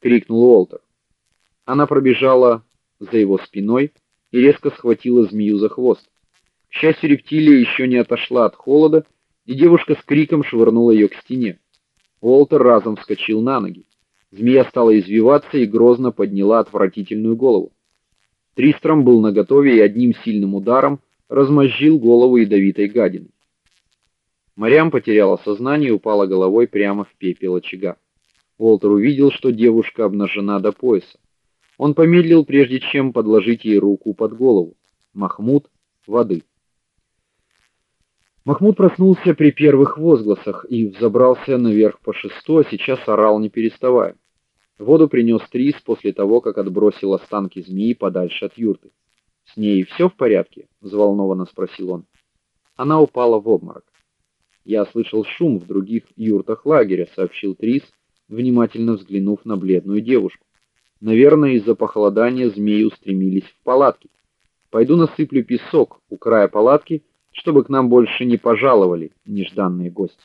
крикнул Уолтер. Она пробежала за его спиной и резко схватила змею за хвост. К счастью, рептилия еще не отошла от холода, и девушка с криком швырнула ее к стене. Уолтер разом вскочил на ноги. Змея стала извиваться и грозно подняла отвратительную голову. Тристром был наготове и одним сильным ударом размозжил голову ядовитой гадины. Марьям потеряла сознание и упала головой прямо в пепел очага. Уолтер увидел, что девушка обнажена до пояса. Он помедлил, прежде чем подложить ей руку под голову. Махмуд воды. Махмуд проснулся при первых возгласах и взобрался наверх по шесту, а сейчас орал не переставая. Воду принес Трис после того, как отбросил останки змеи подальше от юрты. "С ней все в порядке?" взволнованно спросил он. Она упала в обморок. "Я слышал шум в других юртах лагеря", сообщил Трис, внимательно взглянув на бледную девушку. "Наверное, из-за похолодания змеи устремились в палатки. Пойду насыплю песок у края палатки" чтобы к нам больше не пожаловали нежданные гости.